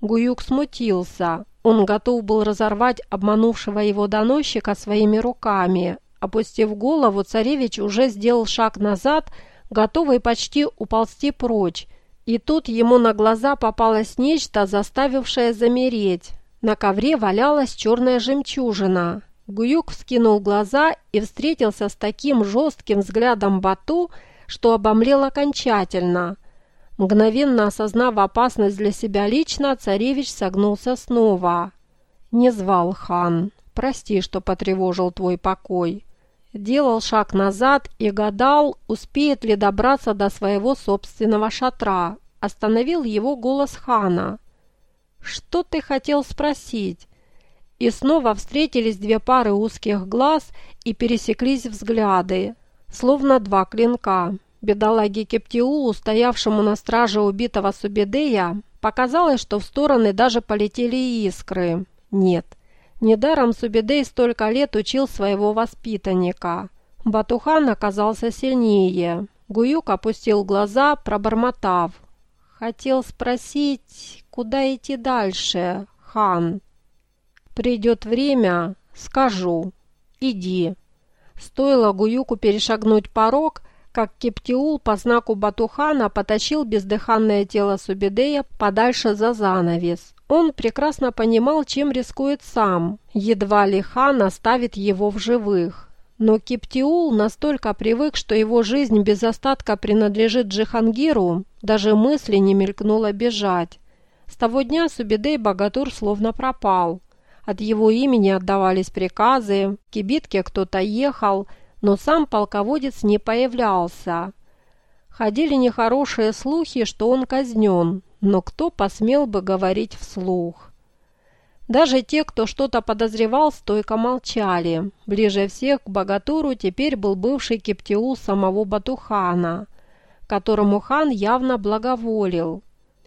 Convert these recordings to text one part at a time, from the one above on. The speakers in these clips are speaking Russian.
Гуюк смутился. Он готов был разорвать обманувшего его доносчика своими руками. Опустив голову, царевич уже сделал шаг назад, готовый почти уползти прочь. И тут ему на глаза попалось нечто, заставившее замереть. На ковре валялась черная жемчужина. Гуюк вскинул глаза и встретился с таким жестким взглядом Бату, что обомлел окончательно. Мгновенно осознав опасность для себя лично, царевич согнулся снова. «Не звал хан. Прости, что потревожил твой покой». Делал шаг назад и гадал, успеет ли добраться до своего собственного шатра. Остановил его голос хана. «Что ты хотел спросить?» И снова встретились две пары узких глаз и пересеклись взгляды, словно два клинка. Бедолаге Кептиулу, стоявшему на страже убитого Субедея, показалось, что в стороны даже полетели искры. Нет, недаром Субедей столько лет учил своего воспитанника. Батухан оказался сильнее. Гуюк опустил глаза, пробормотав. «Хотел спросить, куда идти дальше, хан?» «Придет время, скажу. Иди». Стоило Гуюку перешагнуть порог, как Кептиул по знаку Батухана потащил бездыханное тело Субедея подальше за занавес. Он прекрасно понимал, чем рискует сам. Едва ли хан оставит его в живых. Но Кептиул настолько привык, что его жизнь без остатка принадлежит Джихангиру, даже мысли не мелькнуло бежать. С того дня Субедей Богатур словно пропал. От его имени отдавались приказы, к кибитке кто-то ехал – но сам полководец не появлялся. Ходили нехорошие слухи, что он казнен, но кто посмел бы говорить вслух? Даже те, кто что-то подозревал, стойко молчали. Ближе всех к богатуру теперь был бывший кептиул самого Батухана, которому хан явно благоволил.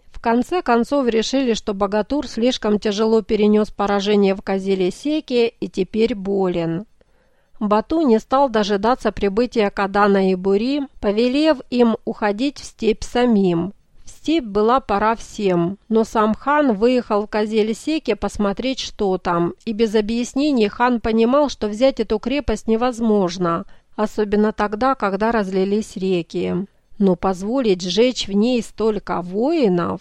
В конце концов решили, что богатур слишком тяжело перенес поражение в Козеле-Секе и теперь болен. Бату не стал дожидаться прибытия Кадана и Бури, повелев им уходить в степь самим. В степь была пора всем, но сам хан выехал в Козель-Секе посмотреть, что там, и без объяснений хан понимал, что взять эту крепость невозможно, особенно тогда, когда разлились реки. Но позволить сжечь в ней столько воинов...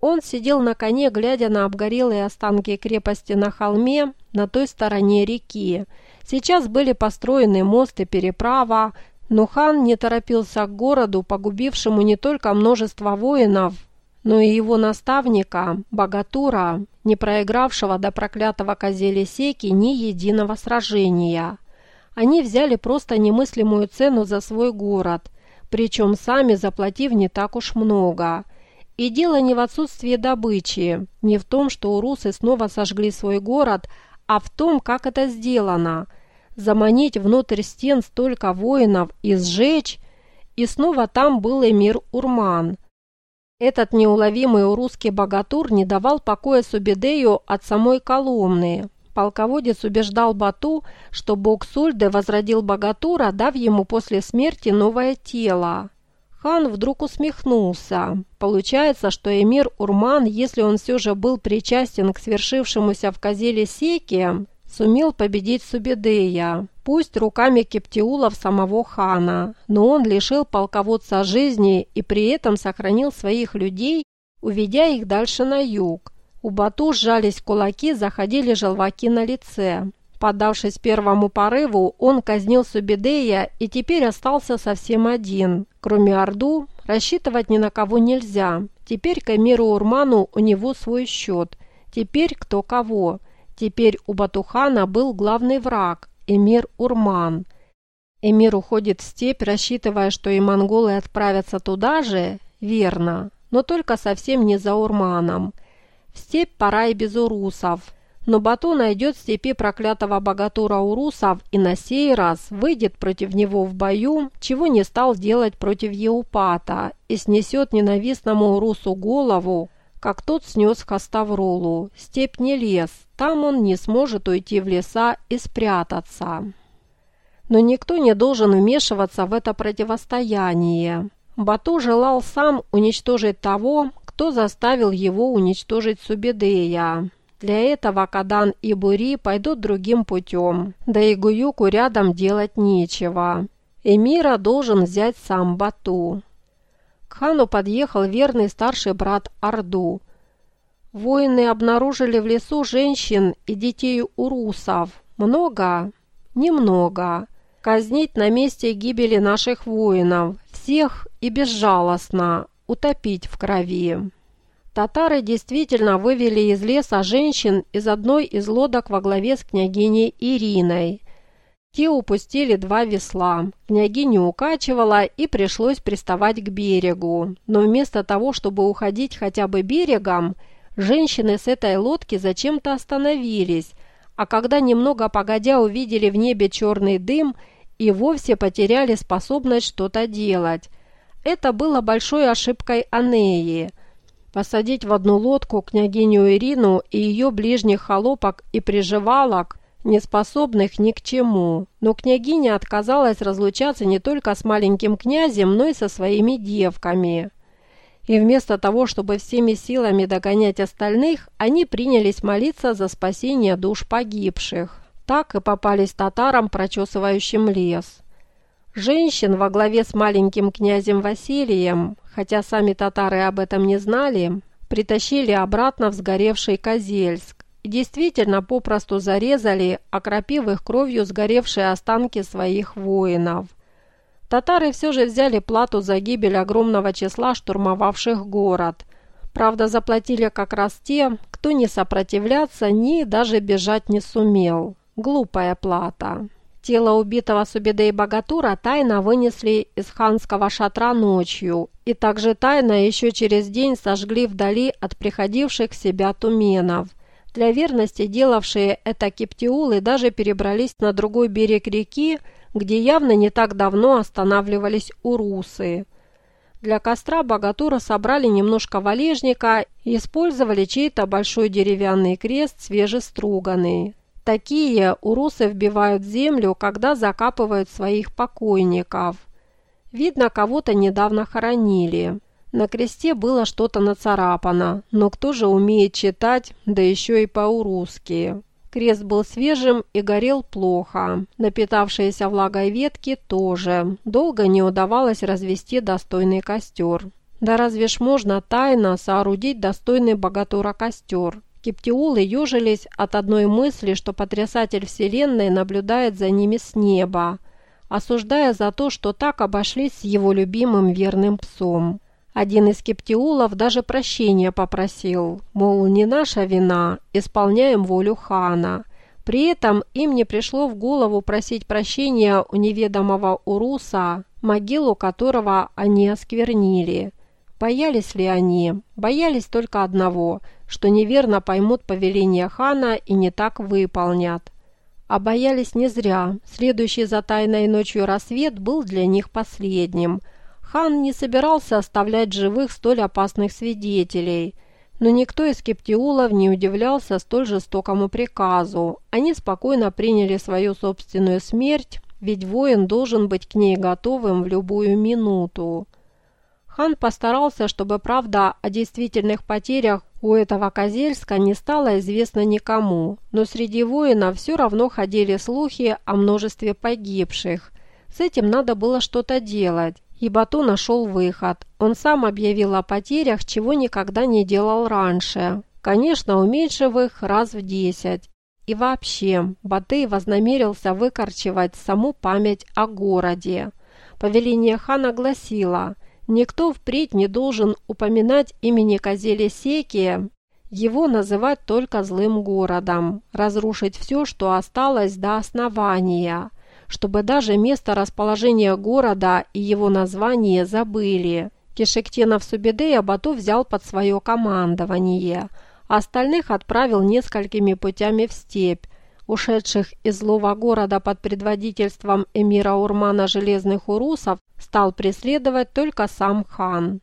Он сидел на коне, глядя на обгорелые останки крепости на холме на той стороне реки, Сейчас были построены мост и переправа, но хан не торопился к городу, погубившему не только множество воинов, но и его наставника, Богатура, не проигравшего до проклятого козели Секи ни единого сражения. Они взяли просто немыслимую цену за свой город, причем сами заплатив не так уж много. И дело не в отсутствии добычи, не в том, что урусы снова сожгли свой город, а в том, как это сделано – заманить внутрь стен столько воинов и сжечь, и снова там был эмир Урман. Этот неуловимый русский богатур не давал покоя Субедею от самой Коломны. Полководец убеждал Бату, что бог Сульде возродил богатура, дав ему после смерти новое тело. Хан вдруг усмехнулся. Получается, что эмир Урман, если он все же был причастен к свершившемуся в Козеле Секе, сумел победить Субедея, пусть руками кептиулов самого хана, но он лишил полководца жизни и при этом сохранил своих людей, уведя их дальше на юг. У Бату сжались кулаки, заходили желваки на лице. Поддавшись первому порыву, он казнил Субедея и теперь остался совсем один. Кроме Орду, рассчитывать ни на кого нельзя. Теперь к Эмиру Урману у него свой счет. Теперь кто кого. Теперь у Батухана был главный враг – эмир Урман. Эмир уходит в степь, рассчитывая, что и монголы отправятся туда же? Верно, но только совсем не за Урманом. В степь пора и без урусов. Но Бату найдет в степи проклятого богатура урусов и на сей раз выйдет против него в бою, чего не стал делать против Еупата, и снесет ненавистному урусу голову, как тот снес Хаставролу. Степь не лес, там он не сможет уйти в леса и спрятаться. Но никто не должен вмешиваться в это противостояние. Бату желал сам уничтожить того, кто заставил его уничтожить Субедея. Для этого Кадан и Бури пойдут другим путем, да и Гуюку рядом делать нечего. Эмира должен взять сам Бату. К хану подъехал верный старший брат Орду. Воины обнаружили в лесу женщин и детей урусов. Много? Немного. Казнить на месте гибели наших воинов. Всех и безжалостно. Утопить в крови. Татары действительно вывели из леса женщин из одной из лодок во главе с княгиней Ириной. Те упустили два весла. Княгиню укачивала и пришлось приставать к берегу. Но вместо того, чтобы уходить хотя бы берегом, женщины с этой лодки зачем-то остановились, а когда немного погодя увидели в небе черный дым и вовсе потеряли способность что-то делать. Это было большой ошибкой Анеи – Посадить в одну лодку княгиню Ирину и ее ближних холопок и приживалок, не способных ни к чему. Но княгиня отказалась разлучаться не только с маленьким князем, но и со своими девками. И вместо того, чтобы всеми силами догонять остальных, они принялись молиться за спасение душ погибших. Так и попались татарам, прочесывающим лес. Женщин во главе с маленьким князем Василием, хотя сами татары об этом не знали, притащили обратно в сгоревший Козельск и действительно попросту зарезали, окропив их кровью сгоревшие останки своих воинов. Татары все же взяли плату за гибель огромного числа штурмовавших город. Правда, заплатили как раз те, кто не сопротивляться, ни даже бежать не сумел. Глупая плата. Тело убитого Субедей Богатура тайно вынесли из ханского шатра ночью и также тайно еще через день сожгли вдали от приходивших в себя туменов. Для верности делавшие это киптиулы даже перебрались на другой берег реки, где явно не так давно останавливались урусы. Для костра Богатура собрали немножко валежника и использовали чей-то большой деревянный крест свежеструганный. Такие урусы вбивают землю, когда закапывают своих покойников. Видно, кого-то недавно хоронили. На кресте было что-то нацарапано, но кто же умеет читать, да еще и по-урусски. Крест был свежим и горел плохо. Напитавшиеся влагой ветки тоже. Долго не удавалось развести достойный костер. Да разве ж можно тайно соорудить достойный богатура костер? Кептиулы ежились от одной мысли, что потрясатель Вселенной наблюдает за ними с неба, осуждая за то, что так обошлись с его любимым верным псом. Один из кептиулов даже прощения попросил, мол, не наша вина, исполняем волю хана. При этом им не пришло в голову просить прощения у неведомого Уруса, могилу которого они осквернили. Боялись ли они? Боялись только одного – что неверно поймут повеление хана и не так выполнят. А боялись не зря. Следующий за тайной ночью рассвет был для них последним. Хан не собирался оставлять живых столь опасных свидетелей. Но никто из кептиулов не удивлялся столь жестокому приказу. Они спокойно приняли свою собственную смерть, ведь воин должен быть к ней готовым в любую минуту. Хан постарался, чтобы правда о действительных потерях у этого Козельска не стало известно никому, но среди воинов все равно ходили слухи о множестве погибших. С этим надо было что-то делать, и Бату нашел выход. Он сам объявил о потерях, чего никогда не делал раньше. Конечно, уменьшив их раз в десять. И вообще, Батый вознамерился выкорчевать саму память о городе. Повеление хана гласило – Никто впредь не должен упоминать имени Козели Секия, его называть только злым городом, разрушить все, что осталось до основания, чтобы даже место расположения города и его название забыли. Кишектенов Субедея Бату взял под свое командование, остальных отправил несколькими путями в степь, ушедших из злого города под предводительством эмира Урмана Железных Урусов, стал преследовать только сам хан.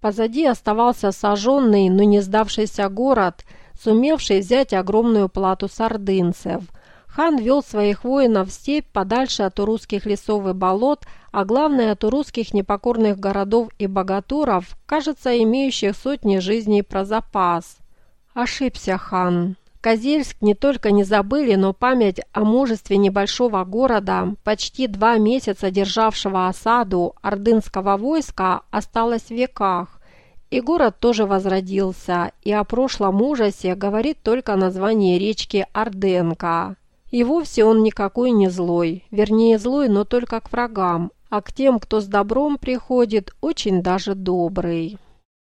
Позади оставался сожженный, но не сдавшийся город, сумевший взять огромную плату сардынцев. Хан вел своих воинов в степь подальше от урусских лесов и болот, а главное от урусских непокорных городов и богатуров, кажется, имеющих сотни жизней про запас. Ошибся хан. Козельск не только не забыли, но память о мужестве небольшого города, почти два месяца державшего осаду ордынского войска, осталась в веках. И город тоже возродился, и о прошлом ужасе говорит только название речки Орденка. И вовсе он никакой не злой, вернее злой, но только к врагам, а к тем, кто с добром приходит, очень даже добрый.